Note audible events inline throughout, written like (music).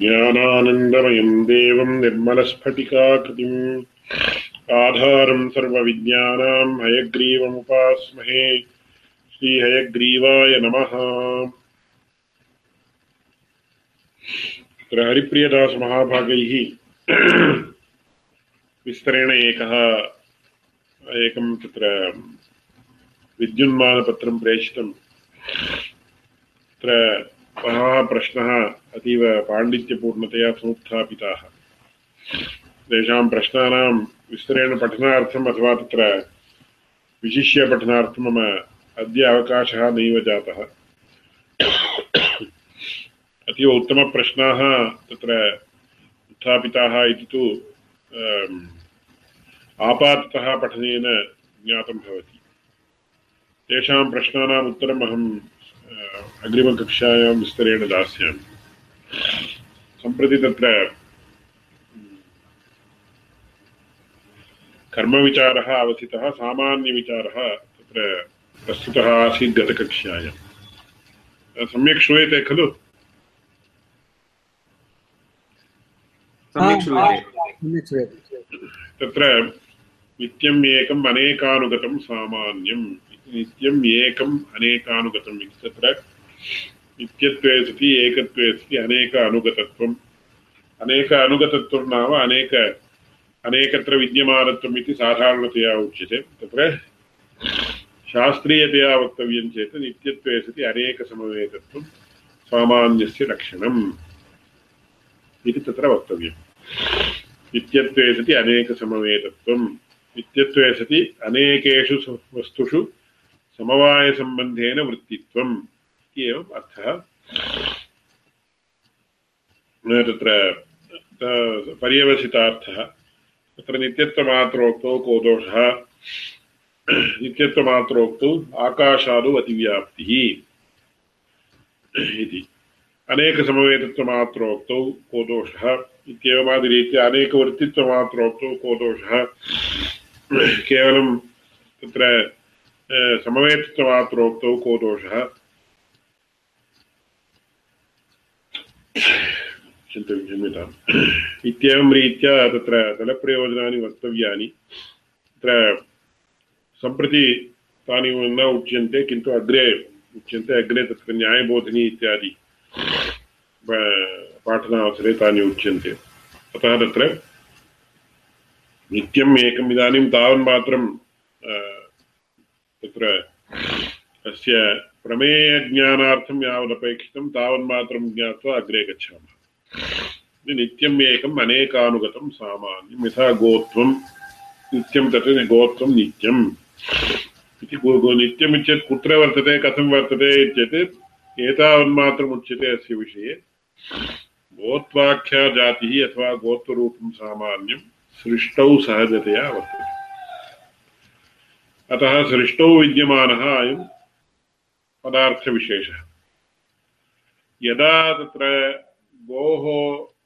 ज्ञानानन्दमयं देवं निर्मलस्फटिकाकृतिम् आधारं सर्वविज्ञानां हयग्रीवमुपास्महे श्रीहयग्रीवाय नमः। तत्र हरिप्रियदासमहाभागैः विस्तरेण एकः एकं तत्र विद्युन्मानपत्रं प्रेषितं तत्र बहवः प्रश्नः अतीव पाण्डित्यपूर्णतया समुत्थापिताः। तेषां प्रश्नानां विस्तरेण पठनार्थम् अथवा तत्र विशिष्य पठनार्थं मम अद्य अवकाशः नैव जातः। अतीव उत्तमप्रश्नाः तत्र उत्थापिताः इति तु आपाततः पठनेन ज्ञातं भवति। तेषां प्रश्नानाम् उत्तरम् अहं अग्रिमकक्षायां विस्तरेण दास्यामि। सम्प्रति तत्र कर्मविचारः अवसितः सामान्यविचारः तत्र प्रस्तुतः आसीत् गतकक्ष्यायां सम्यक् श्रूयते खलु? तत्र नित्यम् एकम् अनेकानुगतं सामान्यम्। नित्यम् एकम् अनेकानुगतम् इति तत्र। नित्यत्वे सति एकत्वे सति अनेक अनुगतत्वम् अनेक अनुगतत्वं नाम अनेक अनेकत्र विद्यमानत्वम् इति साधारणतया उच्यते। तत्र शास्त्रीयतया वक्तव्यं चेत् नित्यत्वे सति अनेकसमवेतत्वं सामान्यस्य लक्षणम् इति तत्र वक्तव्यम्। नित्यत्वे सति अनेकसमवेतत्वं नित्यत्वे सति अनेकेषु वस्तुषु समवायसम्बन्धेन वृत्तित्वम् इति एवम् अर्थः तत्र पर्यवसितार्थः। तत्र नित्यत्वमात्रोक्तौ को दोषः नित्यत्वमात्रोक्तौ आकाशादौ अतिव्याप्तिः इति। अनेकसमवेतत्वमात्रोक्तौ को दोषः इत्येवमादिरीत्या अनेकवर्तित्वमात्रोक्तौ को दोषः केवलं तत्र समवेतत्वमात्रोक्तौ को दोषः चिन्तयं क्षम्यताम् इत्येवं रीत्या तत्र दलप्रयोजनानि वक्तव्यानि तत्र सम्प्रति तानि न उच्यन्ते किन्तु अग्रे उच्यन्ते अग्रे तत्र न्यायबोधिनी इत्यादि पाठनावसरे तानि उच्यन्ते अतः तत्र नित्यम् एकम् इदानीं तावन्मात्रं तत्र अस्य प्रमेयज्ञानार्थं यावदपेक्षितं तावन्मात्रं ज्ञात्वा अग्रे गच्छामः। नित्यम् एकम् अनेकानुगतं सामान्यं यथा गोत्वं, नित्यं तत् गोत्वं नित्यम्। इति नित्यम् इत्येतत् कुत्र वर्तते, कथं वर्तते चेत् एतावन्मात्रम् उच्यते अस्य विषये। गोत्वाख्या जातिः अथवा गोत्वरूपं सामान्यं सृष्टौ सहजतया वर्तते। अतः सृष्टौ विद्यमानः अयं पदार्थविशेषः। यदा तत्र गोः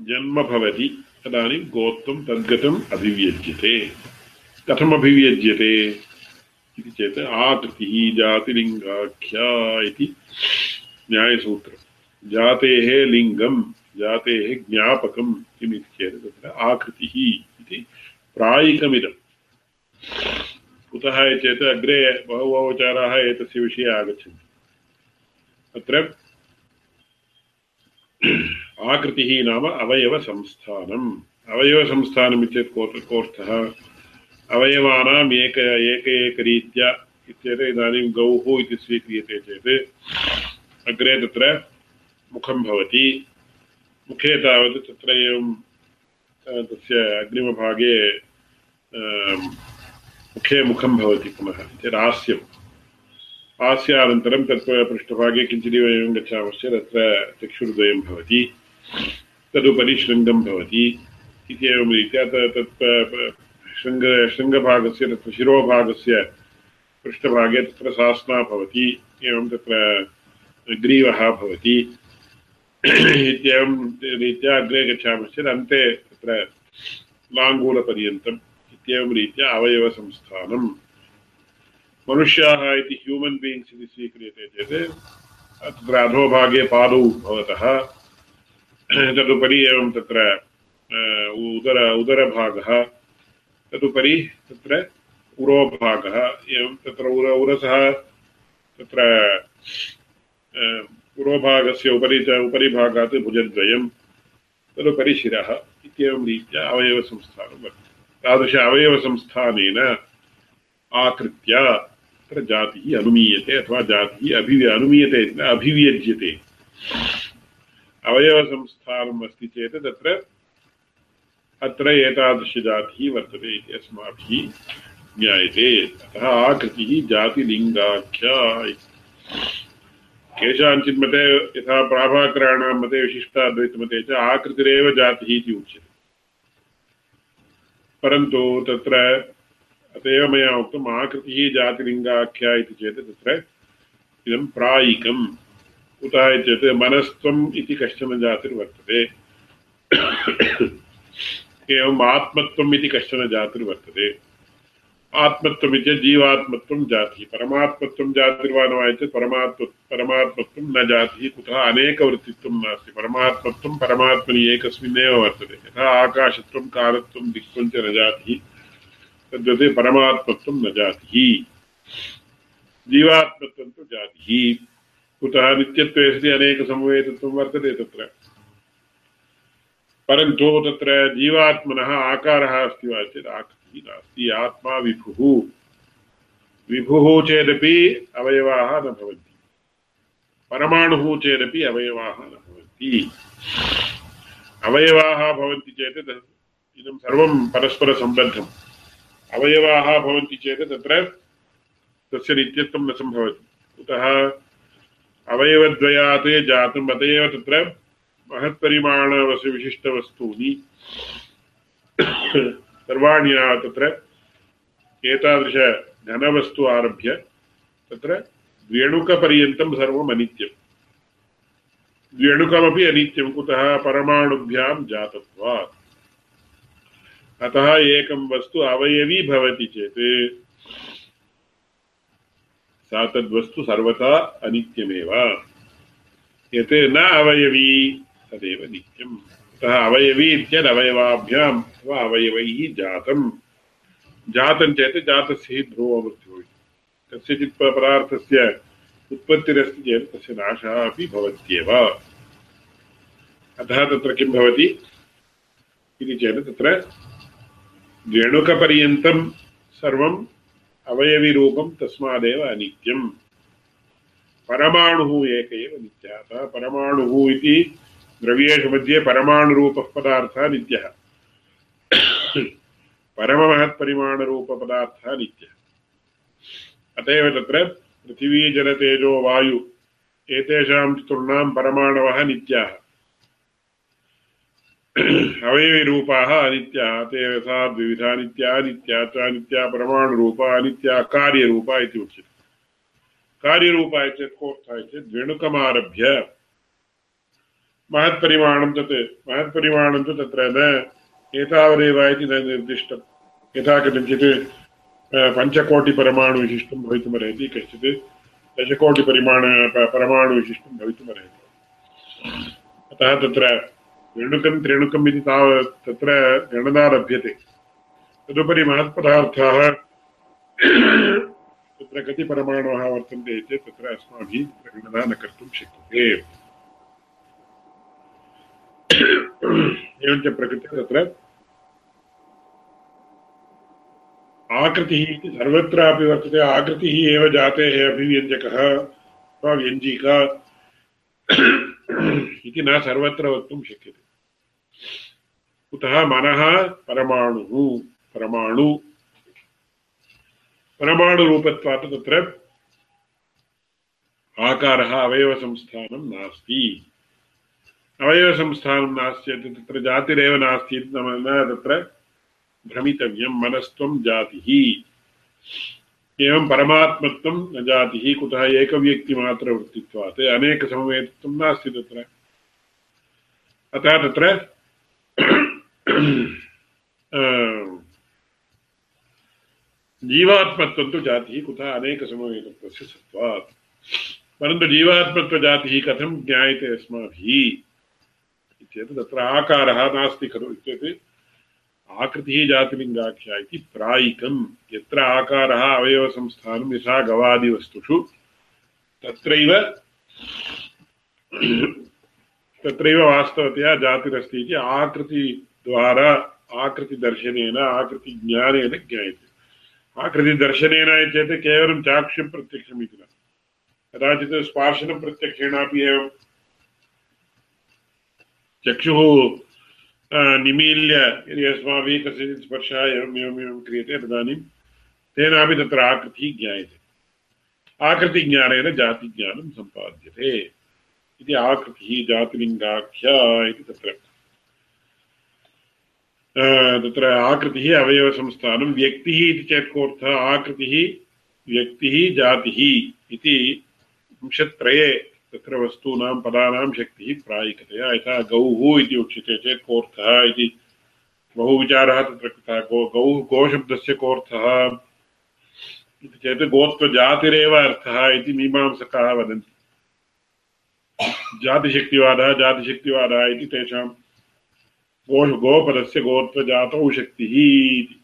जन्म भवति, तदानीं गोत्वं तद्गतम् अभिव्यज्यते। कथम् अभिव्यज्यते इति चेत् आकृतिः जातिलिङ्गाख्या इति न्यायसूत्रं जातेः लिङ्गं जातेः ज्ञापकं किमिति चेत् तत्र आकृतिः इति प्रायिकमिदम्। कुतः चेत् अग्रे बहवः विचाराः एतस्य विषये आगच्छन्ति। अत्र आकृतिः नाम अवयवसंस्थानम्। अवयवसंस्थानम् इत्येतत् को कोऽर्थः? अवयवानाम् एक एक एकरीत्या इत्येतत् इदानीं गौः इति स्वीक्रियते चेत् अग्रे तत्र मुखं भवति। मुखे तावत् तत्र एवं तस्य अग्रिमभागे मुखे मुखं भवति पुनः। चेत् हास्यं हास्यानन्तरं तत् पृष्ठभागे किञ्चिदेव एवं गच्छामश्चेत् अत्र चक्षुर्द्वयं भवति। तदुपरि शृङ्गं भवति। इति एवं रीत्या तत् शृङ्ग, शृङ्गभागस्य, तत्र शिरोभागस्य पृष्ठभागे तत्र सास्ना भवति। एवं तत्र ग्रीवः भवति। इत्येवं रीत्या अग्रे गच्छामश्चेत् अन्ते तत्र लाङ्गूलपर्यन्तम् इत्येवं रीत्या अवयवसंस्थानम् मनुष्याः इति ह्यूमन् बीङ्ग्स् इति स्वीक्रियते चेत् तत्र अधोभागे पादौ भवतः। तदुपरि एवं तत्र उदर, उदरभागः। तदुपरि तत्र उरोभागः। एवं तत्र उर, उरसः तत्र पुरोभागस्य उपरि च, उपरिभागात् भुजद्वयं तदुपरि शिरः इत्येवं रीत्या अवयवसंस्थानं वर्तते। तादृश अवयवसंस्थानेन आकृत्य तत्र जातिः अनुमीयते अथवा जातिः अभि अनुमीयते अभिव्यज्यते। अवयवसंस्थानम् अस्ति चेत् तत्र, अत्र एतादृशजातिः वर्तते इति अस्माभिः ज्ञायते। अतः आकृतिः जातिलिङ्गाख्या केषाञ्चित् मते यथा प्राभाकराणां मते विशिष्टाद्वैतमते च आकृतिरेव जातिः इति उच्यते। परन्तु तत्र अत एव मया उक्तम्, आकृतिः जातिलिङ्गाख्या इति चेत् तत्र इदं प्रायिकम्। कुतः चेत् मनस्त्वम् इति कश्चन जातिर्वर्तते। एवम् आत्मत्वम् इति कश्चन जातिर्वर्तते। आत्मत्वमिति जीवात्मत्वं जातिः। परमात्मत्वं जातिर्वा न वा चेत् परमात्म परमात्मत्वं न जातिः। कुतः अनेकवृत्तित्वं नास्ति। परमात्मत्वं परमात्मनि एकस्मिन्नेव वर्तते। यथा आकाशत्वं, कालत्वं, दिक्त्वं च न जातिः। तद्वत् परमात्मत्वं न जातिः। जीवात्मत्वं तु जातिः। कुतः नित्यत्वे वर्तते परन्तु तत्र जीवात्मनः आकारः अस्ति वा चेत् आकृतिः नास्ति, आत्मा विभुः। विभुः चेदपि अवयवाः न भवन्ति। परमाणुः चेदपि अवयवाः न भवन्ति। अवयवाः भवन्ति चेत् इदं सर्वं परस्परसम्बद्धम्। अवयवाः भवन्ति चेत् तत्र तस्य नित्यत्वं न सम्भवति। कुतः? अवयवद्वयात् जातम् अत एव तत्र महत्परिमाणवस्य विशिष्टवस्तूनि। सर्वाणि तत्र। एतादृशघनवस्तु आरभ्य तत्र द्व्यणुकपर्यन्तं सर्वम् अनित्यम्। द्व्यणुकमपि अनित्यं कुतः परमाणुभ्यां जातत्वात्। अतः एकं वस्तु अवयवी भवति चेत्, सा तद्वस्तु सर्वथा अनित्यमेव। यत् न अवयवी। तदेव नित्यम् अतः अवयवी इत्यदवयवाभ्याम् अथवा अवयवैः जातं जातं चेत् जातस्य हि ध्रुवमृत्युः कस्यचित् पदार्थस्य उत्पत्तिरस्ति चेत् तस्य नाशः अपि भवत्येव। अतः तत्र किं भवति? इति चेत् तत्र रेणुकपर्यन्तं सर्वम् अवयविरूपं तस्मादेव अनित्यम्। परमाणुः एक एव नित्यः अतः परमाणुः इति द्रव्येषु मध्ये परमाणुरूपः पदार्थः नित्यः। परममहत्परिमाणरूपपदार्थः नित्यः। अत एव तत्र पृथिवी, जलतेजो, वायु एतेषां चतुर्णां परमाणवः नित्याः। अवयविरूपाः अनित्याः। ते सा द्विविधा नित्या नित्या च नित्या परमाणुरूपा अनित्या, कार्यरूपा इति उच्यते। कार्यरूपा चेत् कोऽर्थः चेत् द्वेणुकमारभ्य महत्परिमाणं तत्, महत्परिमाणं तु तत्र न, एतावदेव इति न निर्दिष्टं यथा कथञ्चित् पञ्चकोटिपरमाणुविशिष्टं भवितुमर्हति, कश्चित् दशकोटिपरिमाण परमाणुविशिष्टं भवितुमर्हति। अतः तत्र रेणुकं त्रेणुकम् इति तावत् तत्र गणना लभ्यते। तदुपरि महत्पदार्थाः, तत्र कति परमाणवः वर्तन्ते चेत् तत्र अस्माभिः गणना न कर्तुं शक्यते। (clears throat) एवञ्च प्रकृतिः तत्र आकृतिः इति सर्वत्रापि वर्तते। आकृतिः एव जातेः अभिव्यञ्जकः अथवा व्यञ्जिका (clears throat) इति न सर्वत्र वक्तुं शक्यते। कुतः मनः परमाणुः, परमाणु। परमाणुरूपत्वात् तत्र आकारः, अवयवसंस्थानं नास्ति। अवयवसंस्थानं नास्ति चेत् तत्र जातिरेव नास्ति इति न तत्र भ्रमितव्यं, मनस्त्वं जातिः। एवं परमात्मत्वं न जातिः, कुतः एकव्यक्तिमात्रवृत्तित्वात् अनेकसमवेतत्वं नास्ति तत्र। अतः तत्र (clears throat) जीवात्मत्वं तु जातिः, कुतः अनेकसमवेतत्वस्य सत्त्वात्। परन्तु जीवात्मत्वजातिः कथं ज्ञायते अस्माभिः? चेत् तत्र आकारः नास्ति खलु इत्युक्ते आकृतिः जातिलिङ्गाख्या इति प्रायिकं यत्र आकारः अवयवसंस्थानं, यथा गवादिवस्तुषु, तत्रैव तत्रैव वास्तवतया जातिरस्ति इति आकृतिद्वारा आकृतिदर्शनेन, आकृतिज्ञानेन ज्ञायते। आकृतिदर्शनेन चेत् केवलं चाक्षुं प्रत्यक्षम् इति न। कदाचित् स्पार्शनं प्रत्यक्षेणापि एवं चक्षुः निमील्य, यदि अस्माभिः कस्यचित् स्पर्शः एवम् एवम् एवं क्रियते तदानीं, तेनापि तत्र आकृतिः ज्ञायते आकृतिज्ञानेन जातिज्ञानं सम्पाद्यते। इति आकृतिः जातिलिङ्गाख्या इति तत्र। तत्र आकृतिः अवयवसंस्थानं व्यक्तिः इति चेत् कोऽर्थः? आकृतिः व्यक्तिः जातिः इति। अंशत्रये तत्र वस्तूनां पदानां शक्तिः प्रायिकतया यथा गौः इति उच्यते चेत् कोऽर्थः इति बहुविचारः तत्र कृतः। गो गौः गोशब्दस्य कोऽर्थः इति चेत् गोत्वजातिरेव अर्थः इति मीमांसकाः वदन्ति। जातिशक्तिवादः जातिशक्तिवादः इति तेषां गो गोपदस्य गोत्वजातौ शक्तिः इति।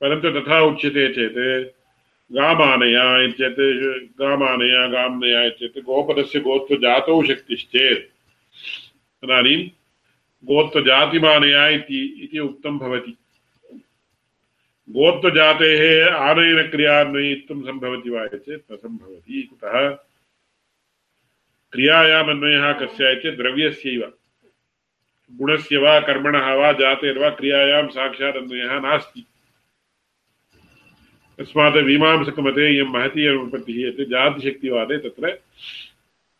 परन्तु तथा उच्यते चेत् गामानया इत्येत् गामानया गाम्नया इत्येत् गोपदस्य गोत्वजातौ शक्तिश्चेत् तदानीं गोत्वजातिमानया इति उक्तं भवति गोत्वजातेः आनयनक्रियान्वयित्वं सम्भवति वा चेत् न सम्भवति कुतः क्रियायाम् अन्वयः कस्य चेत् द्रव्यस्यैव गुणस्य वा कर्मणः वा जातेर्वा क्रियायां साक्षात् अन्वयः नास्ति तस्मात् मीमांसकमते इयं महती अनुपत्तिः यत् जातिशक्तिवादे तत्र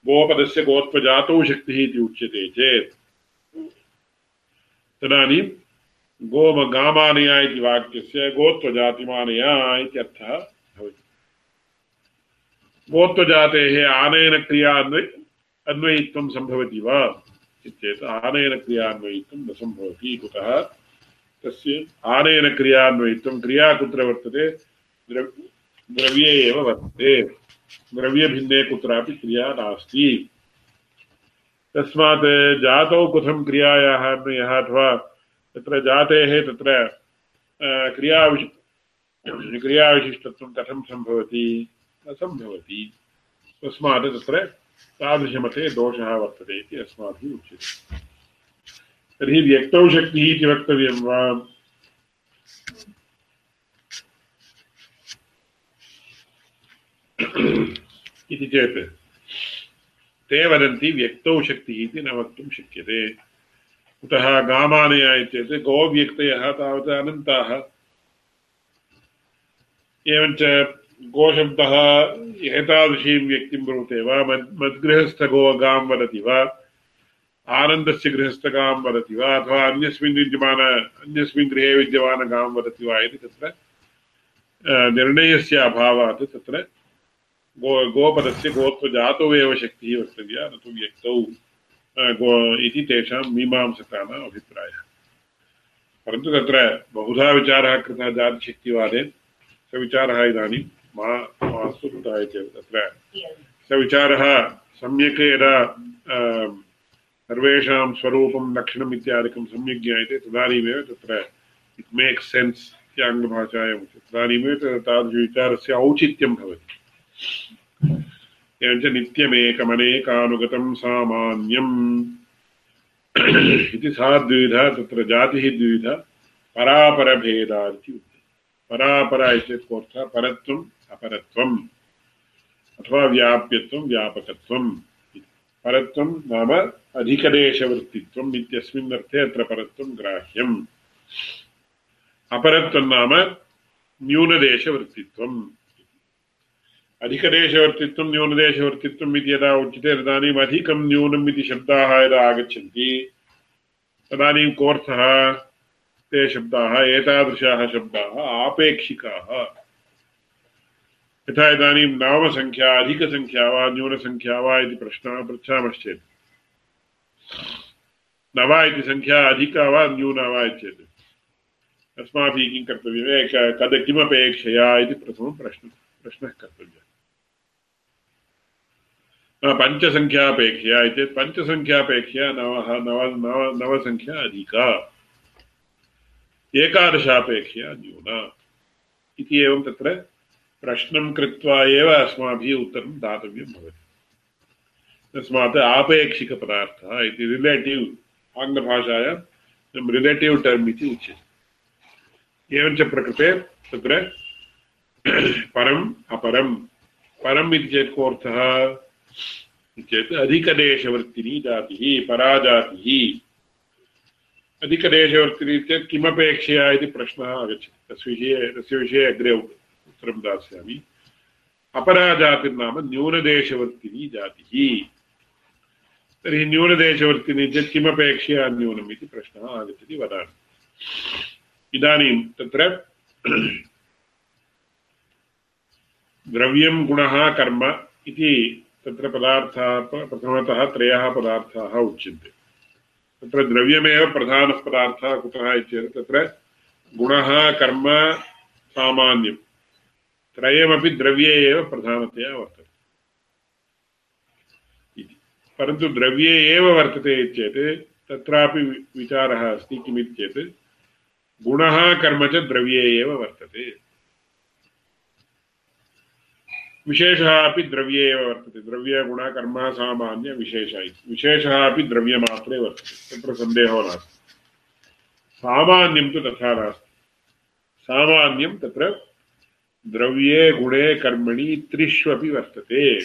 गोपदस्य गोत्वजातौ शक्तिः इति उच्यते चेत्। तदानीं गोम गामानया इति वाक्यस्य गोत्वजातिमानया इत्यर्थः भवति। गोत्वजातेः आनयनक्रिया अन्वय अन्वयित्वं सम्भवति वा इत्येतत् आनयनक्रियान्वयित्वं न सम्भवति। कुतः? तस्य आनयनक्रियान्वयित्वं क्रिया कुत्र वर्तते? द्रव्ये एव वर्तते द्रव्यभिन्ने कुत्रापि क्रिया नास्ति। तस्मात् जातौ कथं क्रियायाः अन्वयः अथवा तत्र जातेः तत्र क्रियाविशि क्रियाविशिष्टत्वं कथं सम्भवति? न सम्भवति। तस्मात् तत्र तादृशमते दोषः वर्तते इति अस्माभिः उच्यते। तर्हि व्यक्तौ शक्तिः इति वक्तव्यं वा? इति चेत् ते वदन्ति व्यक्तौ शक्तिः इति न वक्तुं शक्यते। कुतः गामानया इत्येत् गोव्यक्तयः तावत् अनन्ताः। एवञ्च गोशब्दः एतादृशीं व्यक्तिं ब्रूते वा? मद्, मद्गृहस्थगो वदति वा? आनन्दस्य गृहस्थगां वदति वा? अथवा अन्यस्मिन् विद्यमान, अन्यस्मिन् गृहे विद्यमानगां वदति वा इति तत्र निर्णयस्य अभावात् तत्र गोपदस्य गोत्वजातौ एव शक्तिः वक्तव्या न तु व्यक्तौ गो इति तेषां मीमांसकानाम् अभिप्रायः। परन्तु तत्र बहुधा विचारः कृतः जातिशक्तिवादे स विचारः इदानीं मा मास्तु कृतः इति तत्र। स सम्यक् यदा सर्वेषां स्वरूपं लक्षणम् इत्यादिकं सम्यक् ज्ञायते, तदानीमेव तत्र इट् मेक्स् सेन्स् इति आङ्ग्लभाषायाम् तदानीमेव तादृशविचारस्य औचित्यं भवति। एवञ्च नित्यमेकमनेकानुगतं सामान्यम्। इति सा द्विविधा तत्र जातिः द्विविधा परापरभेदा इति उक्ते परापर इत्यर्थः परत्वम्, अपरत्वम्। अथवा व्याप्यत्वं, व्यापकत्वम्। परत्वं नाम अधिकदेशवृत्तित्वम् इत्यस्मिन् अर्थे अत्र परत्वं ग्राह्यम्। अपरत्वं नाम न्यूनदेशवृत्तित्वम्। अधिकदेशवर्तित्वं न्यूनदेशवर्तित्वम् इति यदा उच्यते तदानीम् अधिकं न्यूनम् इति शब्दाः यदा आगच्छन्ति, तदानीं कोऽर्थः ते शब्दाः? एतादृशाः शब्दाः आपेक्षिकाः। यथा इदानीं नामसङ्ख्या, अधिकसङ्ख्या वा न्यूनसङ्ख्या वा इति प्रश्नः पृच्छामश्चेत्। न वा इति सङ्ख्या अधिका वा न्यूना वा चेत् अस्माभिः किं कर्तव्यम्? कद किमपेक्षया इति प्रथमं प्रश्न प्रश्नः कर्तव्यः। पञ्चसङ्ख्यापेक्षया चेत् पञ्चसङ्ख्यापेक्षया नवः, नव नव नवसङ्ख्या अधिका। एकादशापेक्षया न्यूना। इति एवं तत्र प्रश्नं कृत्वा एव अस्माभिः उत्तरं दातव्यं भवति। तस्मात् आपेक्षिकपदार्थः इति रिलेटिव् आङ्ग्लभाषायां रिलेटिव् टर्म् इति उच्यते। एवञ्च प्रकृते तत्र परम् अपरं परम् इति चेत् कोऽर्थः? चेत् अधिकदेशवर्तिनी जातिः, पराजातिः। अधिकदेशवर्तिनी चेत् किमपेक्षया इति प्रश्नः आगच्छति। तस्य विषये तस्य विषये अग्रे उत्तरं दास्यामि। अपराजातिर्नाम न्यूनदेशवर्तिनी जातिः। तर्हि न्यूनदेशवर्तिनी चेत् किमपेक्षया न्यूनम् इति प्रश्नः आगच्छति वदामि। इदानीं तत्र (clears throat) द्रव्यं गुणः कर्म इति तत्र पदार्थाः प्रथमतः त्रयः पदार्थाः उच्यन्ते। तत्र द्रव्यमेव प्रधानः पदार्थः कुतः इत्येतत् तत्र गुणः, कर्म सामान्यं त्रयमपि द्रव्ये एव प्रधानतया वर्तते। इति। परन्तु द्रव्ये एव वर्तते चेत् तत्रापि विचारः अस्ति किमिति चेत् गुणः, कर्म च द्रव्ये एव वर्तते। विशेषः अपि द्रव्ये एव वर्तते। द्रव्यगुणः कर्म सामान्यविशेषः इति। विशेषः अपि द्रव्यमात्रे वर्तते। तत्र सन्देहो नास्ति। सामान्यं तु तथा नास्ति। सामान्यं तत्र द्रव्ये गुणे कर्मणि त्रिष्वपि वर्तते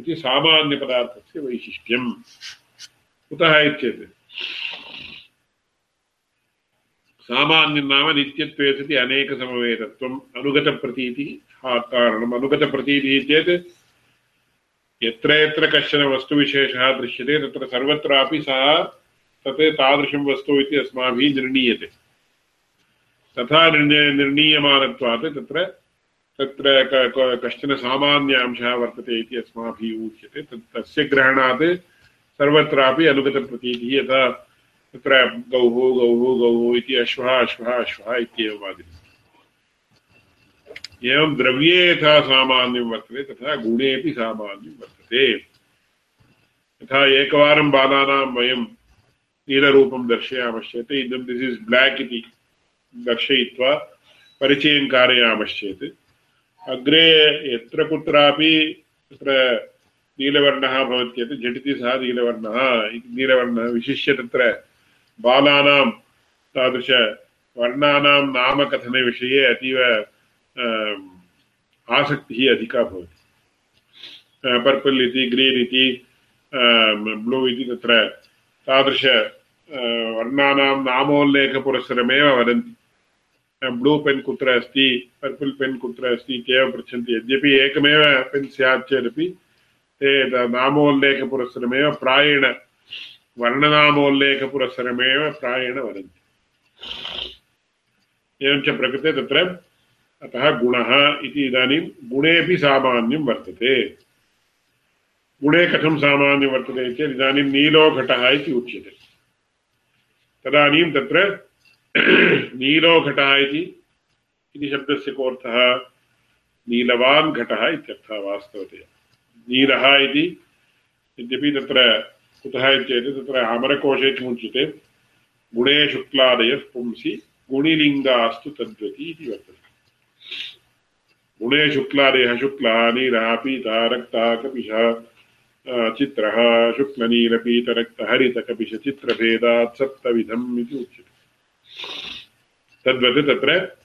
इति सामान्यपदार्थस्य वैशिष्ट्यम्। कुतः इत्येत्? सामान्यं नाम नित्यत्वे सति अनेकसमवेतत्वम् अनुगतप्रतीतिः कारणम् अनुगतप्रतीतिः चेत् यत्र यत्र कश्चन वस्तुविशेषः दृश्यते तत्र सर्वत्रापि सः तत् तादृशं वस्तु इति अस्माभिः निर्णीयते तथा निर्णय निर्णीयमानत्वात् तत्र तत्र कश्चन सामान्य अंशः वर्तते इति अस्माभिः उच्यते तत् तस्य ग्रहणात् सर्वत्रापि अनुगतप्रतीतिः यथा तत्र गौः गौः गौः इति अश्वः अश्वः अश्वः इत्येव वादिनः एवं द्रव्ये यथा सामान्यं वर्तते, तथा गुणेपि सामान्यं वर्तते। यथा एकवारं बालानां वयं नीलरूपं दर्शयामश्चेत्, इदं दिस् इस् ब्लाक् इति दर्शयित्वा परिचयं कारयामश्चेत्। अग्रे यत्र कुत्रापि तत्र नीलवर्णः भवति चेत् झटिति सः नीलवर्णः नीलवर्णः विशिष्य तत्र बालानां तादृशवर्णानां नामकथनविषये अतीव आसक्तिः अधिका भवति पर्पल् इति, ग्रीन् इति ब्लू इति तत्र तादृश वर्णानां नामोल्लेखपुरस्सरमेव वदन्ति। ब्लू पेन् कुत्र अस्ति, पर्पल् पेन् कुत्र अस्ति इत्येव पृच्छन्ति। यद्यपि एकमेव पेन् स्यात् चेदपि ते नामोल्लेखपुरस्सरमेव प्रायेण, वर्णनामोल्लेखपुरस्सरमेव प्रायेण वदन्ति। एवञ्च प्रकृते तत्र अतः गुणः इति इदानीं गुणेपि सामान्यं वर्तते। गुणे कथं सामान्यं वर्तते चेत् इदानीं नीलो घटः इति उच्यते। तदानीं तत्र (clears throat) नीलो घटः इति शब्दस्य कोऽर्थः? नीलवान् घटः इत्यर्थः वास्तवतया। नीलः इति यद्यपि तत्र कुतः चेत् तत्र किमुच्यते गुणे शुक्लादयः पुंसि गुणिलिङ्गास्तु तद्वति इति वर्तते। गुणे शुक्लादयः शुक्लः नीलः पीतः रक्तः कपिशः चित्रः शुक्लनीलपीतरक्तहरितकपिशचित्रभेदात् सप्तविधम् इति उच्यते। तद्वत् तत्र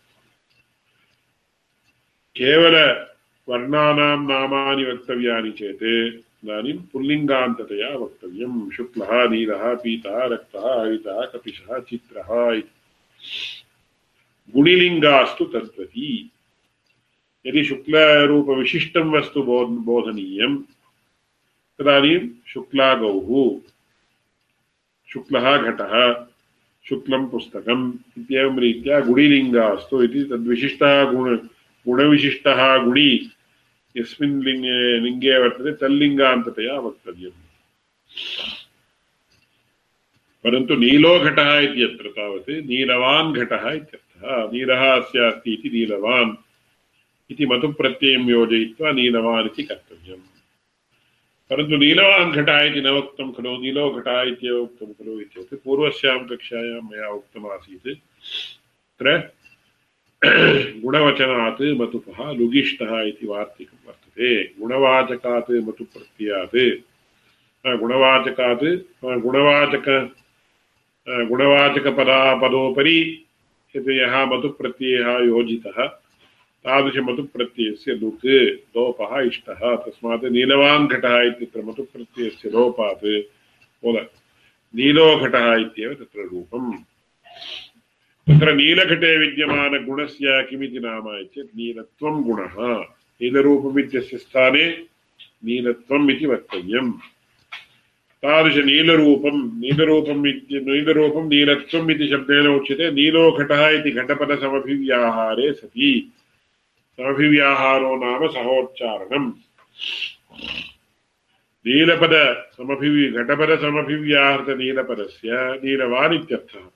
केवलवर्णानां नामानि वक्तव्यानि चेत् इदानीं पुल्लिङ्गान्ततया वक्तव्यं शुक्लः, नीलः, पीतः, रक्तः, हरितः, कपिशः, चित्रः इति। गुणिलिङ्गास्तु तद्वती। यदि शुक्लरूपविशिष्टं वस्तु बोधनीयं तदानीं शुक्ला गौः शुक्लः घटः, शुक्लं पुस्तकम् इत्येवं रीत्या गुणिलिङ्गास्तु इति तद्विशिष्टः गुण, गुणविशिष्टः गुणि यस्मिन् लिङ्गे लिङ्गे वर्तते, तल्लिङ्गान्ततया वक्तव्यम्। परन्तु नीलो घटः इत्यत्र तावत्, नीलवान् घटः इत्यर्थः, नीलः नीलवान्। इति मतुप्रत्ययं योजयित्वा नीलवान् इति कर्तव्यम्। परन्तु नीलवान् घटः इति न उक्तं खलु, नीलो घटः इत्येव उक्तं खलु इत्युक्ते पूर्वस्यां कक्षायां मया उक्तमासीत्। तत्र गुणवचनात् मतुपः, लुगिष्टः इति वार्तिकं वर्तते। गुणवाचकात् मतुप्रत्ययात्। गुणवाचकात् गुणवाचक गुणवाचकपदापदोपरि यद् यः मतुप्रत्ययः योजितः तादृशमतुप्रत्ययस्य लुक् लोपः इष्टः तस्मात् नीलवान् घटः इत्यत्र मतुप्रत्ययस्य लोपात् बोल नीलो घटः इत्येव तत्र रूपम् तत्र नीलघटे विद्यमानगुणस्य किमिति नाम चेत् नीलत्वं गुणः नीलरूपमित्यस्य स्थाने नीलत्वम् इति वक्तव्यम् तादृशनीलरूपं नीलरूपम् इति नीलरूपं नीलत्वम् इति शब्देन उच्यते नीलो घटः इति घटपदसमभिव्याहारे सति समभिव्याहारो नाम सहोच्चारणम् नीलपद समभिवि घटपदसमभिव्याहृतनीलपदस्य नीलवान् इत्यर्थः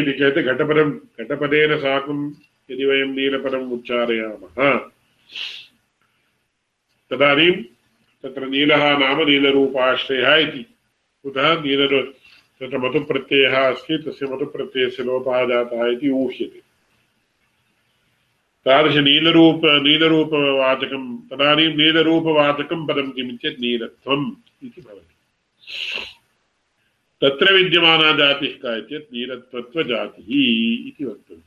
इति चेत् घटपदं, घटपदेन साकं यदि वयं नीलपदम् उच्चारयामः। तदानीं तत्र नीलः नाम नीलरूपाश्रयः इति। कुतः नील तत्र मतुप्रत्ययः अस्ति, तस्य मतुप्रत्ययस्य लोपः जातः इति ऊह्यते। तादृशनीलरूप नीलरूपवाचकं तदानीं नीलरूपवाचकं पदं किम् चेत् नीलत्वम् इति भवति। तत्र विद्यमाना जातिः का चेत् नीलत्वत्वजातिः इति वक्तव्यं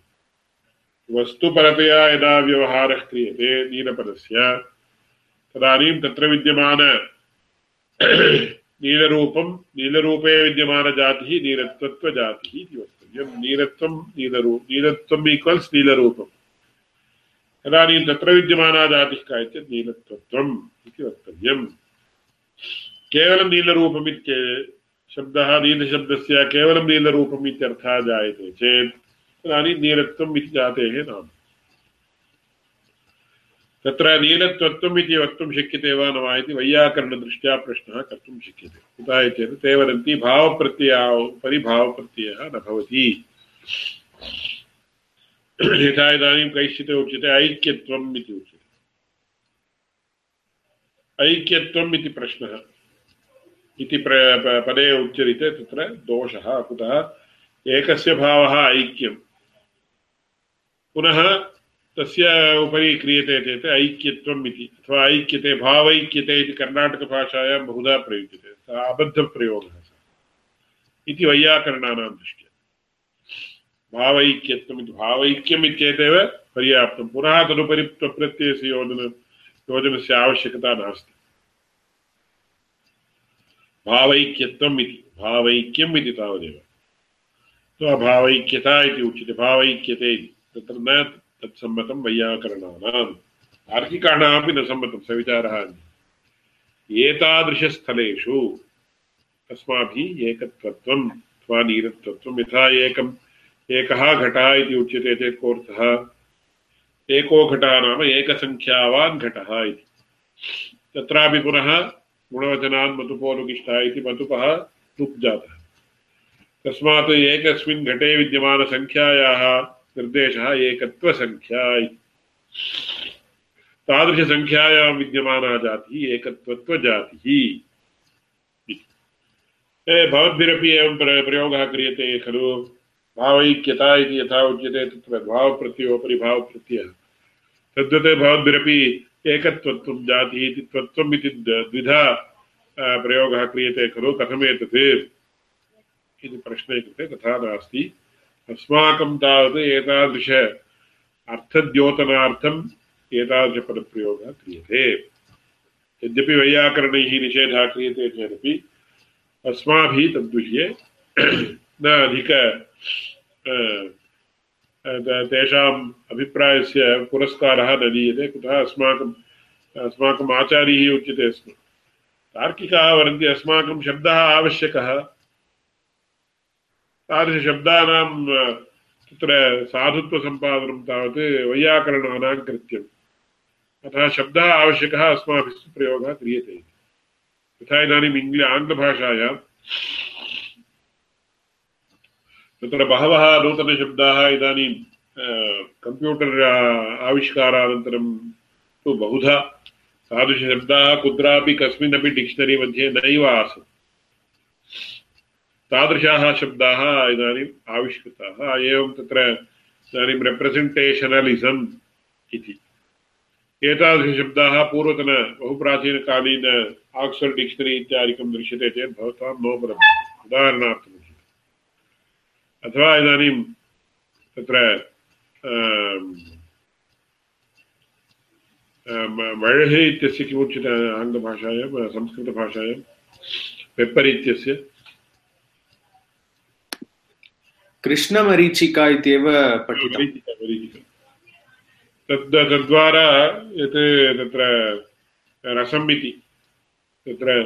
वस्तुपरतया यदा व्यवहारः क्रियते नीलपदस्य, तदानीं तत्र विद्यमान नीलरूपं, नीलरूपे विद्यमानजातिः नीलत्वत्वजातिः इति वक्तव्यं नीलत्वं, नीलरू, नीलत्वम् ईक्वल्स् नीलरूपम्। तदानीं तत्र विद्यमाना जातिः का चेत् नीलत्वत्वम् इति वक्तव्यम्। केवलं नीलरूपमित्य शब्दः, नीलशब्दस्य केवलं नीलरूपम् इत्यर्थः जायते चेत्, तदानीं नीलत्वम् इति जातेः नाम। तत्र नीलत्वत्वम् इति वक्तुं शक्यते वा न वा इति वैयाकरणदृष्ट्या प्रश्नः कर्तुं शक्यते। कुतः चेत् ते वदन्ति, भावप्रत्यया उपरि भावप्रत्ययः न भवति। यथा इदानीं कैश्चित् उच्यते, ऐक्यत्वम् इति उच्यते। ऐक्यत्वम् इति प्रश्नः। इति प्र पदे उच्यरिते तत्र दोषः, कुतः? एकस्य भावः ऐक्यं पुनः तस्य उपरि क्रियते चेत् ऐक्यत्वम् इति, अथवा ऐक्यते, भावैक्यते इति कर्णाटकभाषायां बहुधा प्रयुज्यते। सः अबद्धप्रयोगः सः। इति वैयाकरणानां दृष्ट्या। भावैक्यत्वम् भावैक्यम् इत्येतेव पर्याप्तं। पुनः तदुपरि प्रत्ययस्य योजन योजनस्य आवश्यकता नास्ति। भावैक्यत्वम् इति भावैक्यम् इति तावदेव भावैक्यता इति उच्यते। भावैक्यते इति। तत्र न तत्सम्मतं वैयाकरणानाम्। तार्किकाणामपि न सम्मतं सविचारः एतादृशस्थलेषु अस्माभिः अथवा यथा एकं एकः घटः इति उच्यते चेत् कोऽर्थः? एको घटः नाम एकसङ्ख्यावान् घटः इति। तत्रापि पुनः गुणवचनान् मतुपोलुगिष्टः इति मतुपः लुप् जातः तस्मात् एकस्मिन् घटे विद्यमानसङ्ख्यायाः निर्देशः एकत्वसङ्ख्या इति। तादृशसङ्ख्यायां विद्यमाना भवद्भिरपि एवं प्रयोगः क्रियते खलु? भावैक्यता इति यथा उच्यते तत्र भावप्रत्ययोपरि भावप्रत्ययः तद्वत् भवद्भिरपि एकत्वत्वं जातिः इति, त्वत्वम् इति द्विधा प्रयोगः क्रियते खलु, कथमेतत्? इति प्रश्ने कृते तथा नास्ति। अस्माकं तावत् एतादृश अर्थद्योतनार्थम् एतादृशपदप्रयोगः क्रियते। यद्यपि वैयाकरणैः निषेधः क्रियते चेदपि, अस्माभिः तद्विषये न अधिक तेषाम् अभिप्रायस्य पुरस्कारः न दीयते कुतः अस्माकम् अस्माकम् आचार्यैः उच्यते स्म तार्किकाः वदन्ति अस्माकं शब्दः आवश्यकः तादृशशब्दानां तत्र साधुत्वसम्पादनं तावत् वैयाकरणानां कृत्यम् अतः शब्दः आवश्यकः अस्माभिस्तु प्रयोगः क्रियते यथा इदानीम् इङ्ग्लि आङ्ग्लभाषायां तत्र बहवः नूतनशब्दाः इदानीं कम्प्यूटर् आविष्कारानन्तरं तु बहुधा तादृशशब्दाः कुत्रापि कस्मिन्नपि डिक्षनरि मध्ये नैव आसन्। तादृशाः शब्दाः इदानीम् आविष्कृताः, एवं तत्र इदानीं रेप्रसेण्टेशनलिसम् इति। एतादृशशब्दाः पूर्वतन, बहुप्राचीनकालीन आक्स्फर्ड् डिक्षनरि इत्यादिकं दृश्यते चेत् भवतां उदाहरणार्थम्। अथवा इदानीं तत्र मळः इत्यस्य किमुच्यते आङ्ग्लभाषायां संस्कृतभाषायां पेप्पर् इत्यस्य कृष्णमरीचिका इत्येव पठितं तद् तद्वारा यत् तत्र रसम् इति तत्र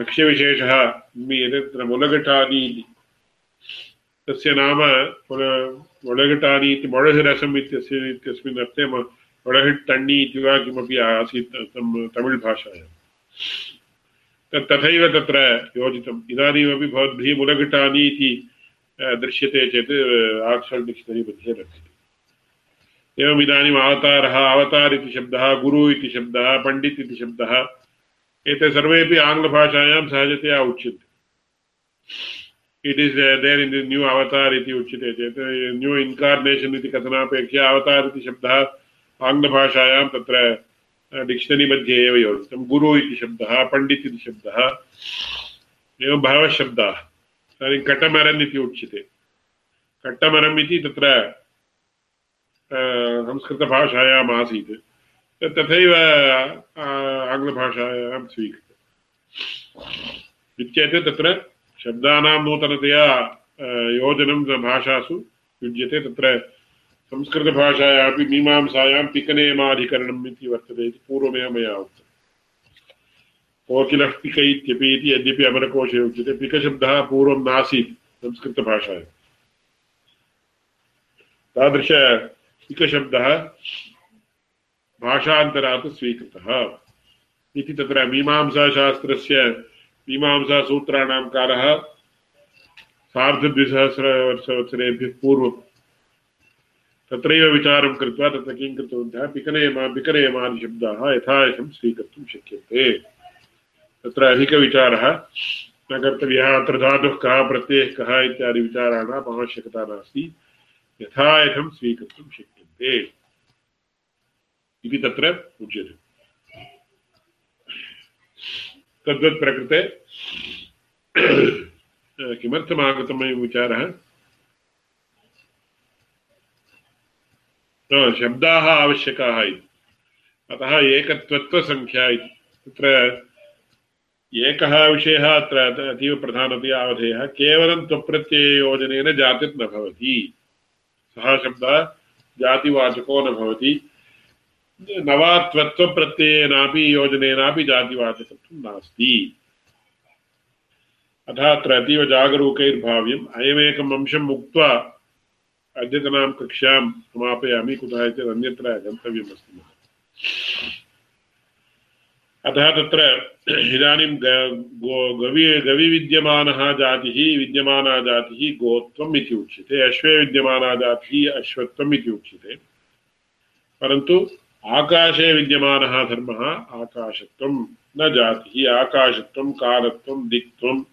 भक्ष्यविशेषः तत्र मुलगटानि इति तस्य नाम मोळगटानि इति मोळहरसम् इत्यस्य इत्यस्मिन् अर्थे मोळहट्टण्णि इति वा किमपि आसीत् तमिळ् भाषायां तत् तथैव तत्र योजितम्। इदानीमपि भवद्भिः मुलघटानि इति दृश्यते चेत् आक्स्फर्ड् डिक्षनरि मध्ये लभ्यते। एवम् इदानीम् अवतारः, अवतार् इति शब्दः, गुरु इति शब्दः, पण्डित् इति शब्दः, एते सर्वेपि आङ्ग्लभाषायां सहजतया उच्यन्ते। It is there in new avatar इति उच्यते, चेत् न्यू इन्कार्नेशन् इति कथनापेक्षया अवतार् इति शब्दः आङ्ग्लभाषायां तत्र डिक्षनरि मध्ये एव योजितं। गुरु इति शब्दः, पण्डित् इति शब्दः, एवं बहवः शब्दाः। इदानीं कटमरन् इति उच्यते। कट्टमरम् इति तत्र संस्कृतभाषायाम् आसीत्। तथैव आङ्ग्लभाषायां स्वीकृतम्। इत्येतत् तत्र शब्दानां नूतनतया योजनं भाषासु युज्यते तत्र संस्कृतभाषायापि मीमांसायां पिकनेमाधिकरणम् इति वर्तते इति पूर्वमेव मया उक्तम् कोकिलः पिक इत्यपि इति यद्यपि अमरकोशे उच्यते, पिकशब्दः पूर्वं नासीत् संस्कृतभाषायां। तादृश पिकशब्दः भाषान्तरात् स्वीकृतः इति तत्र मीमांसाशास्त्रस्य मीमांसासूत्राणां कालः सार्धद्विसहस्रवर्षवत्सरेभ्यः पूर्वं तत्रैव विचारं कृत्वा तत्र किं कृतवन्तः? पिकनेमा पिकनेमादिशब्दाः यथायथं स्वीकर्तुं शक्यन्ते। तत्र अधिकविचारः, न कर्तव्यः, अत्र धातुः कः, प्रत्ययः कः इत्यादि विचाराणाम् आवश्यकता नास्ति। यथा यथं स्वीकर्तुं शक्यन्ते। इति तत्र उच्यते। तद्वत् प्रकृते किमर्थम् विचारः? शब्दाः आवश्यकाः इति। अतः एकत्वत्वसङ्ख्या इति। तत्र एकः विषयः, अत्र अतीव प्रधानतया अवधेयः, केवलं त्वप्रत्यययोजनेन जातिर्न भवति। सः शब्दः जातिवाचको न भवति। न वा त्वत्वप्रत्ययेनापि योजनेनापि जातिवाचकत्वं नास्ति। अतः अत्र अतीव जागरूकैर्भाव्यम् अयमेकम् अंशम् उक्त्वा अद्यतनां कक्षां समापयामि, कुतः चेत् अन्यत्र गन्तव्यमस्ति अतः तत्र इदानीं गवि, गविविद्यमानः जातिः, विद्यमाना जातिः गोत्वम् इति उच्यते, अश्वे विद्यमाना जातिः अश्वत्वम् इति उच्यते। परन्तु आकाशे विद्यमानः धर्मः, आकाशत्वं न जातिः, आकाशत्वं कालत्वं दिक्त्वम्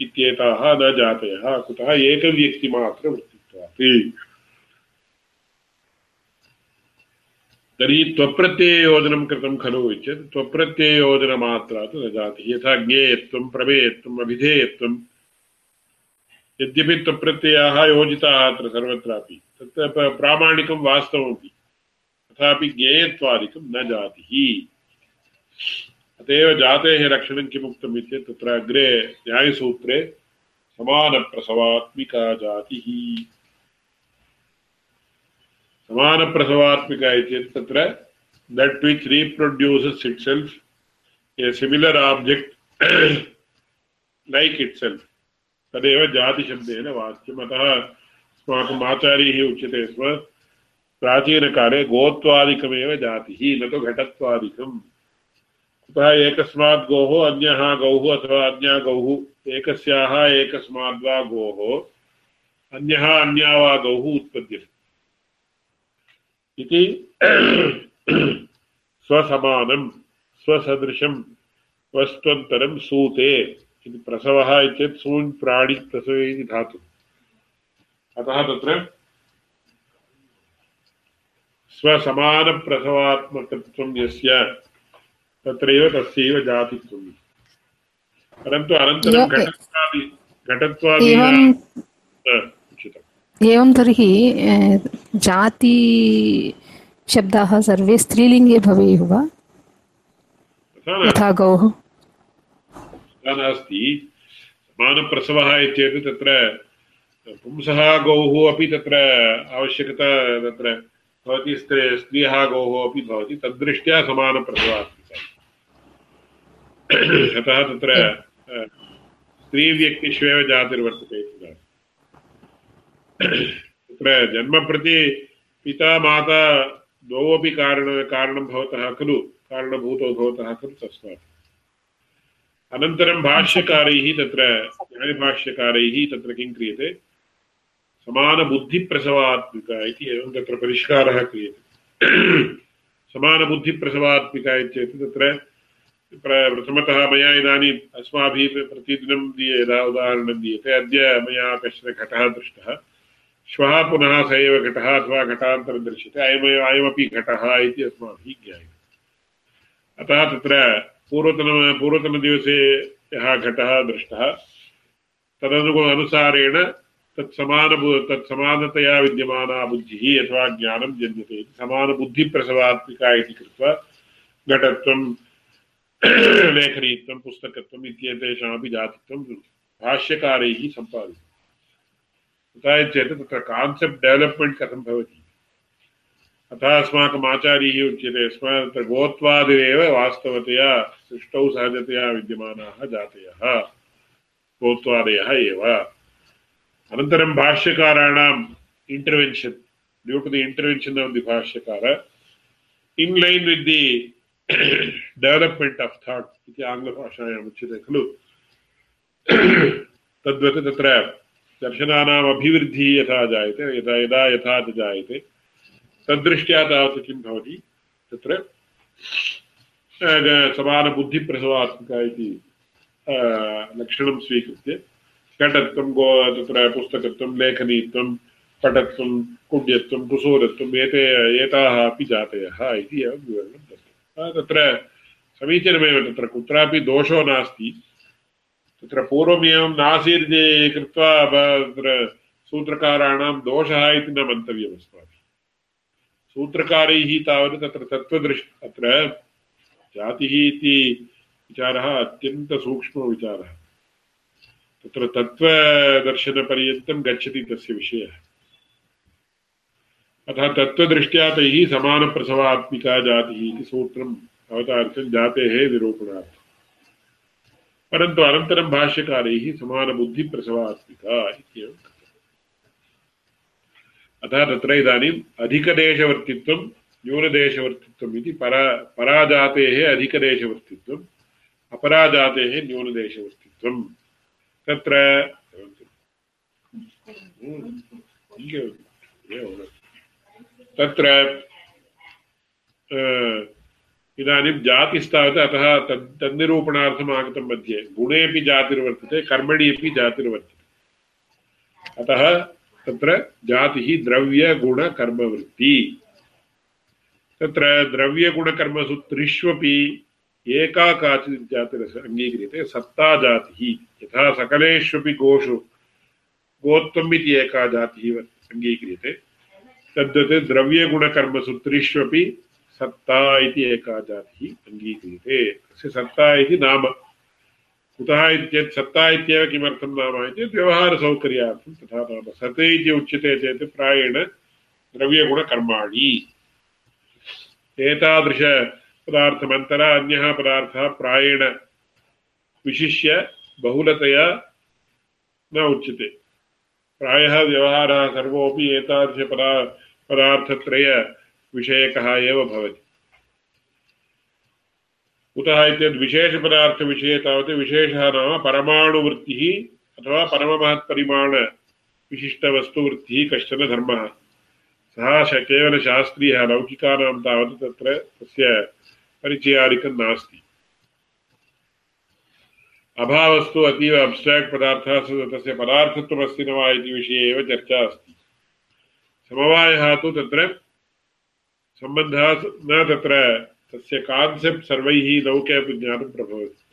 इत्येताः न जातयः। कुतः एकव्यक्तिमात्रवृत्तित्वात् तर्हि त्वप्रत्यययोजनं कृतं खलु चेत् त्वप्रत्यययोजनमात्रात् न जातिः। यथा ज्ञेयत्वं प्रमेयत्वम् अभिधेयत्वं, यद्यपि त्वप्रत्ययाः योजिताः अत्र सर्वत्रापि। तत्र प्रामाणिकं वास्तवमपि। तथापि ज्ञेयत्वादिकं न जाति अत एव जातेः रक्षणं किमुक्तम् इत्येत् तत्र अग्रे न्यायसूत्रे समानप्रसवात्मिका जातिः समानप्रसवात्मिका इत्येतत् तत्र that which reproduces itself a similar object like itself तदेव जातिशब्देन वाच्यम्। अतः अस्माकम् आचार्यैः उच्यते स्म प्राचीनकाले गोत्वादिकमेव जातिः न तु घटत्वादिकम्। कुतः एकस्मात् गोः अन्यः गौः अथवा अन्या गौः? एकस्याः एकस्माद्वा गोः? अन्यः अन्या वा गौः उत्पद्यते। इति (clears throat) स्वसमानं स्वसदृशं वस्त्वन्तरं सूते। इति प्रसवः इत्येतत् सून् प्राणि प्रसवे इति धातुः। अतः तत्र स्वसमानप्रसवात्मकत्वं यस्य तत्रैव तस्यैव जातित्वम् परन्तु अनन्तरं घटत्वादि घटत्वादि एवं तर्हि जाति शब्दाः सर्वे स्त्रीलिङ्गे भवेयुः वा? यथा गौः। नास्ति। समानप्रसवः इत्येतत् तत्र पुंसः गौः अपि तत्र आवश्यकता तत्र भवति स्त्री स्त्रियः गौः अपि भवति, तद्दृष्ट्या समानप्रसवात्मिका अतः तत्र स्त्रीव्यक्तिष्वेव जातिर्वर्तते इति तत्र जन्म प्रति पिता, माता द्वौ अपि कारण, कारणं भवतः खलु, कारणभूतो भवतः खलु तस्मात्। अनन्तरं भाष्यकारैः तत्र न्यायभाष्यकारैः तत्र किं क्रियते? समानबुद्धिप्रसवात्मिका इति एवं तत्र परिष्कारः क्रियते। समानबुद्धिप्रसवात्मिका इत्येतत् तत्र प्रथमतः मया इदानीम् अस्माभिः प्रतिदिनं दीय यदा उदाहरणं दीयते, अद्य मया कश्चन घटः दृष्टः। श्वः पुनः स एव घटः अथवा घटान्तरं दृश्यते अयमेव अयमपि घटः इति अस्माभिः ज्ञायते। अतः तत्र पूर्वतन पूर्वतनदिवसे यः घटः दृष्टः तदनु अनुसारेण तत्समान तत्समानतया विद्यमाना बुद्धिः अथवा ज्ञानं जन्यते इति, समानबुद्धिप्रसवात्मिका इति कृत्वा घटत्वं, (clears throat) लेखनीत्वं, पुस्तकत्वम् इत्येतेषामपि जातित्वं भाष्यकारैः सम्पादितम् कुतः चेत् तत्र कान्सेप्ट् डेवलप्मेण्ट् कथं भवति? अतः अस्माकम् आचार्यैः उच्यते स्म तत्र गोत्वादिरेव वास्तवतया सृष्टौ सहजतया विद्यमानाः जातयः। गोत्वादयः एव। अनन्तरं भाष्यकाराणाम् intervention due to the intervention of the bhashyakar in line with the development of thought इति आङ्ग्लभाषायाम् उच्यते, खलु? (coughs) तद्वत् तत्र दर्शनानाम् अभिवृद्धिः यथा जायते यदा यदा यथा च जायते, तद्दृष्ट्या तावत् किं भवति? तत्र समानबुद्धिप्रसवात्मिका इति लक्षणं स्वीकृत्य घटत्वं गो तत्र पुस्तकत्वं लेखनीत्वं पटत्वं कुड्यत्वं कुसूरत्वम् एते एताः अपि जातयः इति एव विवरणं दत्तं तत्र समीचीनमेव तत्र कुत्रापि दोषो नास्ति तत्र पूर्वमेवं नासीर्जे कृत्वा तत्र सूत्रकाराणां दोषः इति न मन्तव्यम् अस्माभिः सूत्रकारैः तावत् तत्र तत्त्वदृष् अत्र जातिः इति विचारः अत्यन्तसूक्ष्मविचारः तत्र तत्त्वदर्शनपर्यन्तं गच्छति तस्य विषयः। अतः तत्त्वदृष्ट्या तैः समानप्रसवात्मिका जातिः इति सूत्रम् अवतारितं जातेः निरूपणार्थम् परन्तु अनन्तरं भाष्यकारैः समानबुद्धिप्रसवात्मिका इत्येवं अतः तत्र इदानीम् अधिकदेशवर्तित्वं, न्यूनदेशवर्तित्वम् इति परा, पराजातेः अधिकदेशवर्तित्वम्, अपराजातेः न्यूनदेशवर्तित्वं तत्र तत्र इदानीं जातिस्तावत् अतः तद् तन्निरूपणार्थम् आगतं मध्ये। गुणेपि जातिर्वर्तते कर्मणि अपि जातिर्वर्तते। अतः तत्र जातिः द्रव्यगुणकर्मवृत्ति तत्र द्रव्यगुणकर्मसु त्रिष्वपि एका काचित् जातिरस अङ्गीक्रियते सत्ता जातिः यथा सकलेष्वपि गोषु गोत्वम् इति एका जातिः अङ्गीक्रियते तद्वत् द्रव्यगुणकर्मसु त्रिष्वपि सत्ता इति एका जातिः अङ्गीक्रियते तस्य सत्ता इति नाम। कुतः चेत् सत्ता इत्येव किमर्थं नाम इति व्यवहारसौकर्यार्थं तथा नाम। सत् इति उच्यते चेत् प्रायेण द्रव्यगुणकर्माणि। एतादृशपदार्थमन्तरा अन्यः पदार्थः प्रायेण विशिष्य बहुलतया न उच्यते। प्रायः व्यवहारः सर्वोऽपि एतादृशपदा पदार्थत्रय विषयकः एव भवति। कुतः इत्येतत् विशेषपदार्थविषये तावत् विशेषः नाम परमाणुवृत्तिः अथवा परममहत्परिमाणविशिष्टवस्तुवृत्तिः कश्चन धर्मः। सः केवलशास्त्रीयः लौकिकानां तावत् तत्र तस्य परिचयादिकं नास्ति। अभावस्तु अतीव अब्स्ट्राक्ट् पदार्थः तस्य पदार्थत्वमस्ति न वा इति विषये एव चर्चा अस्ति। समवायः तु तत्र सम्बन्धः न तत्र तस्य कान्सेप्ट् सर्वैः लोके अपि ज्ञातुं प्रभवति।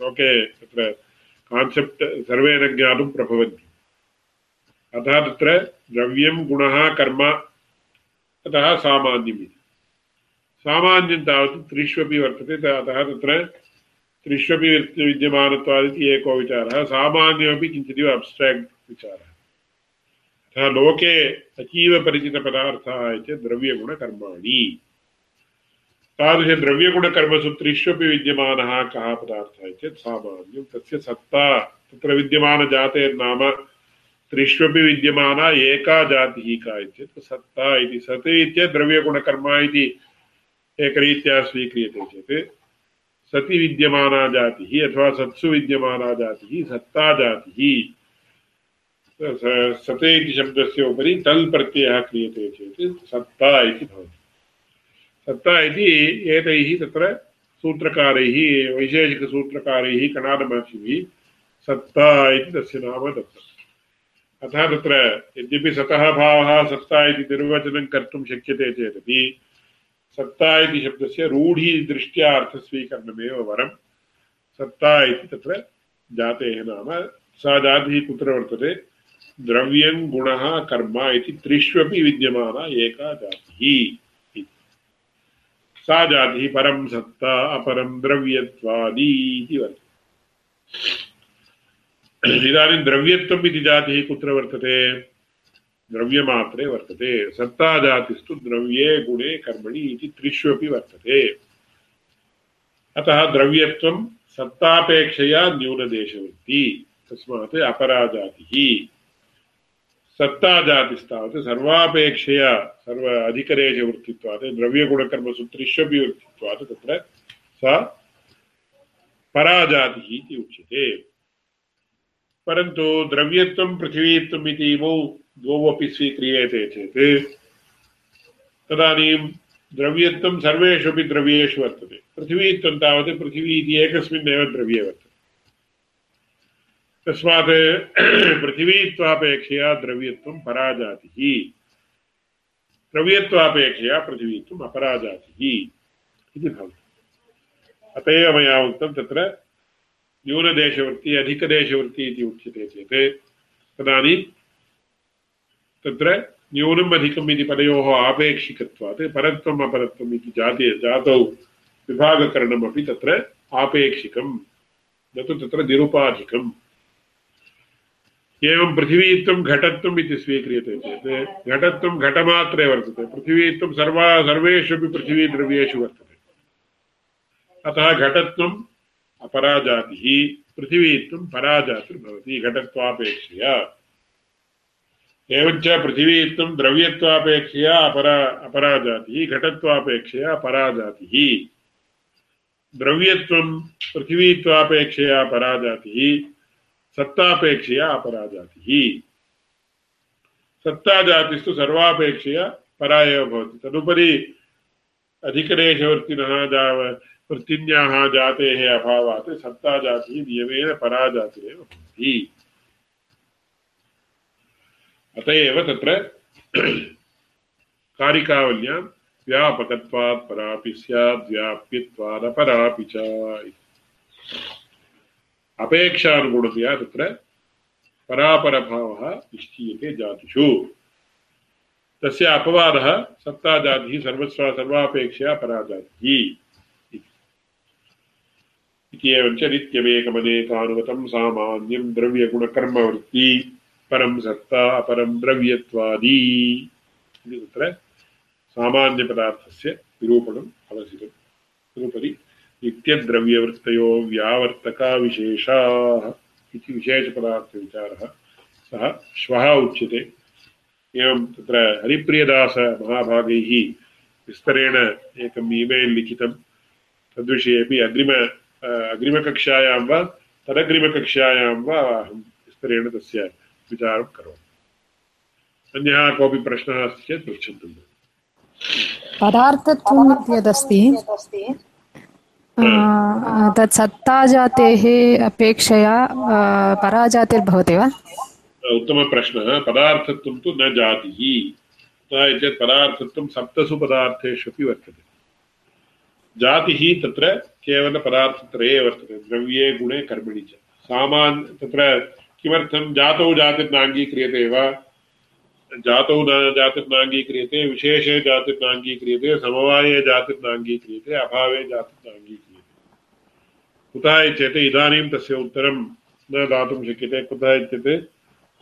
लोके तत्र कान्सेप्ट् सर्वे न ज्ञातुं प्रभवन्ति। अतः तत्र द्रव्यं, गुणः, कर्म, अतः सामान्यमिति। सामान्यं तावत् त्रिष्वपि वर्तते अतः तत्र त्रिष्वपि विद्यमानत्वादिति एको विचारः। सामान्यमपि किञ्चिदिव अब्स्ट्राक्ट् विचारः। अतः लोके अतीव परिचितपदार्थाः चेत् द्रव्यगुणकर्माणि तादृशद्रव्यगुणकर्मसु त्रिष्वपि विद्यमानः कः पदार्थः चेत् सामान्यं। तस्य सत्ता, तत्र विद्यमानजातेर्नाम त्रिष्वपि विद्यमाना एका जातिः का चेत् सत्ता इति। सत् इत्य द्रव्यगुणकर्म इति एकरीत्या स्वीक्रियते चेत् सति विद्यमाना जातिः अथवा सत्सु विद्यमाना जातिः, सत्ता जातिः सते इति शब्दस्य उपरि तल् प्रत्ययः क्रियते चेत् सत्ता इति भवति। सत्ता इति एतैः तत्र सूत्रकारैः, वैशेषिकसूत्रकारैः कणादमहर्षिभिः सत्ता इति तस्य नाम दत्तम्। अतः तत्र यद्यपि सतः भावः सत्ता इति निर्वचनं कर्तुं शक्यते चेदपि सत्ता इति शब्दस्य रूढीदृष्ट्या अर्थस्वीकरणमेव वरं सत्ता इति तत्र जातेः नाम। सा जातिः कुत्र वर्तते? द्रव्यं, गुणः, कर्म इति त्रिष्वपि विद्यमाना एका जातिः सा जातिः परं सत्ता, अपरं द्रव्यत्वादी इति वर्तते। इदानीं द्रव्यत्वम् इति जातिः कुत्र वर्तते? द्रव्यमात्रे वर्तते। सत्ताजातिस्तु द्रव्ये गुणे कर्मणि इति त्रिष्वपि वर्तते। अतः द्रव्यत्वं सत्तापेक्षया न्यूनदेशवृत्ति। तस्मात् अपराजातिः। सत्ताजातिस्तावत् सर्वापेक्षया, सर्व अधिकदेशवृत्तित्वात् द्रव्यगुणकर्मसु त्रिष्वपि वृत्तित्वात्, तत्र सा पराजातिः इति उच्यते। परन्तु द्रव्यत्वं पृथिवीत्वम् इति इमौ द्वौ अपि स्वीक्रियते चेत् तदानीं द्रव्यत्वं सर्वेषु अपि द्रव्येषु वर्तते। पृथिवीत्वं तावत् पृथिवी इति द्रव्ये वर्तते तस्मात् (clears throat) पृथिवीत्वापेक्षया द्रव्यत्वं पराजातिः। द्रव्यत्वापेक्षया पृथिवीत्वम् अपराजातिः इति भवति। अत एव मया उक्तं तत्र न्यूनदेशवृत्ति, अधिकदेशवृत्ति इति उच्यते चेत्, तदानीं तत्र न्यूनम् अधिकम् इति पदयोः आपेक्षिकत्वात्, परत्वम्, अपरत्वम् इति जाते, जातौ विभागकरणमपि तत्र आपेक्षिकं न तु तत्र निरुपाधिकम्। एवं पृथिवीत्वं घटत्वम् इति स्वीक्रियते चेत्, घटत्वं घटमात्रे वर्तते, पृथिवीत्वं सर्वा, सर्वेषु अपि पृथिवीद्रव्येषु वर्तते। अतः घटत्वम् अपराजातिः पृथिवीत्वं पराजातिर्भवति घटत्वापेक्षया। एवञ्च पृथिवीत्वं द्रव्यत्वापेक्षया अपरा, अपराजातिः घटत्वापेक्षया पराजातिः। द्रव्यत्वं पृथिवीत्वापेक्षया पराजातिः, सत्तापेक्षया अपराजातिः। सत्ताजातिस्तु सर्वापेक्षया परा एव भवति। तदुपरि अधिकदेशवर्तिनः वृत्तिन्याः जातेः अभावात् सत्ताजातिः नियमेन पराजातिरेव भवति अत एव तत्र कारिकावल्यां व्यापकत्वात् परापि स्यात् व्याप्यत्वादपरापि च अपेक्षानुगुणतया तत्र परापरभावः निश्चीयते जातिषु। तस्य अपवादः सत्ताजातिः सर्वस्वा, सर्वापेक्षया पराजातिः इति एवञ्च नित्यमेकमनेकानुगतं सामान्यं द्रव्यगुणकर्मवृत्ति, परं सत्ता अपरं द्रव्यत्वादी। इति तत्र सामान्यपदार्थस्य निरूपणम् अवसितम् तदुपरि नित्यद्रव्यवृत्तयो व्यावर्तकाविशेषाः इति विशेषपदार्थविचारः। सः श्वः उच्यते। एवं तत्र हरिप्रियदासमहाभागैः विस्तरेण एकम् ईमेल् लिखितं। तद्विषयेपि अग्रिम अग्रिमकक्षायां वा तदग्रिमकक्षायां वा अहं विस्तरेण तस्य विचारं करोमि अन्यः कोऽपि प्रश्नः अस्ति चेत् पृच्छन्तु पदार्थत्वम् इत्यदस्ति तत् सत्ताजातेः अपेक्षया पराजातिर्भवति वा उत्तमप्रश्नः पदार्थत्वं तु न जातिः कुतः चेत् पदार्थत्वं सप्तसु पदार्थेषु अपि वर्तते जातिः तत्र केवलपदार्थत्रये वर्तते, द्रव्ये, गुणे, कर्मणि च। सामान्, तत्र किमर्थं जातौ जातिर्नाङ्गीक्रियते वा? जातौ न जातिर्नाङ्गीक्रियते, विशेषे जातिर्नाङ्गीक्रियते, समवाये जातिर्नाङ्गीक्रियते, अभावे जातिर्नाङ्गीक्रियते। कुतः चेत् इदानीं तस्य उत्तरं न दातुं शक्यते। कुतः इत्युक्ते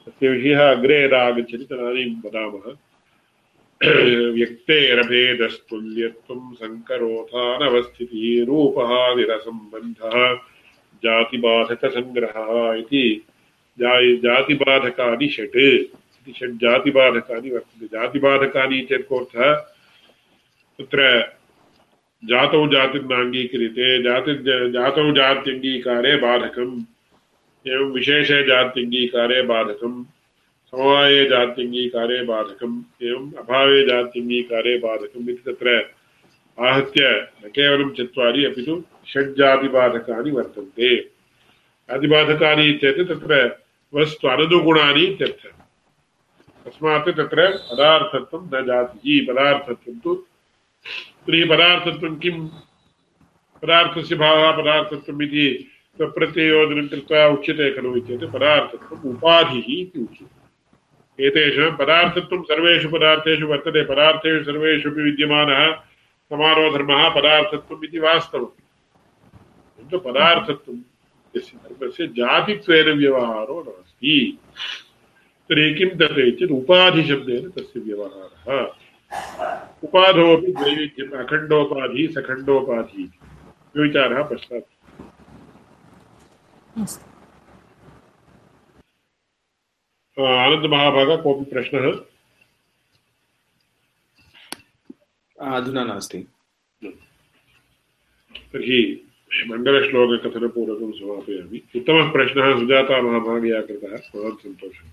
तस्य विषयः अग्रे यदा आगच्छति तदानीं वदामः। व्यक्तेरभेदस्तुल्यत्वं सङ्करोथानवस्थितिः रूपः निरसम्बन्धः जातिबाधकसङ्ग्रहः इति जातिबाधकानि षट् इति षट् जातिबाधकानि वर्तन्ते जातिबाधकानि चेत् कोऽर्थः तत्र जातौ जातिर्नाङ्गीक्रियते जाति, जातौ जात्यङ्गीकारे बाधकम्, एवं विशेषे बाधकम्। समवाये जात्यङ्गीकारे बाधकम्, एवम् अभावे जात्यङ्गीकारे बाधकम् इति तत्र आहत्य न केवलं चत्वारि, अपि तु षड्जातिबाधकानि वर्तन्ते। जातिबाधकानि चेत् तत्र वस्तु अननुगुणानि इत्यर्थः। तस्मात् तत्र पदार्थत्वं न जातिः। पदार्थत्वं तु तर्हि पदार्थत्वं किं पदार्थस्य भावः पदार्थत्वम् इति प्रत्ययोजनं कृत्वा उच्यते खलु इत्येतत् पदार्थत्वम् उपाधिः इति उच्यते। एतेषां पदार्थत्वं सर्वेषु पदार्थेषु वर्तते, पदार्थेषु सर्वेषु अपि विद्यमानः समानो धर्मः पदार्थत्वम् इति वास्तवं किन्तु पदार्थत्वं, यस्य धर्मस्य जातित्वेन व्यवहारो नास्ति। तर्हि किं तत् चेत् उपाधिशब्देन तस्य व्यवहारः। उपाधोपि द्वैविध्यम्, अखण्डोपाधिः, सखण्डोपाधिः इति। विचारः पश्चात्। आनन्दमहाभाग कोऽपि प्रश्नः? अधुना नास्ति। तर्हि मण्डलश्लोककथनपूर्वकं समापयामि। उत्तमः प्रश्नः सुजाता महाभागया कृतः। महान् सन्तोषः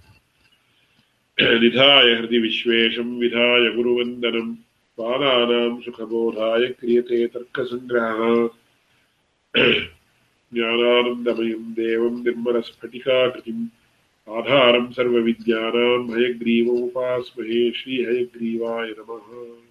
निधाय हृदि विश्वेशं विधाय गुरुवन्दनं। बालानां सुखबोधाय क्रियते तर्कसङ्ग्रहः। ज्ञानानन्दमयं देवं निर्मलस्फटिकाकृतिम्। आधारं सर्वविद्यानां श्री श्रीहयग्रीवाय नमः।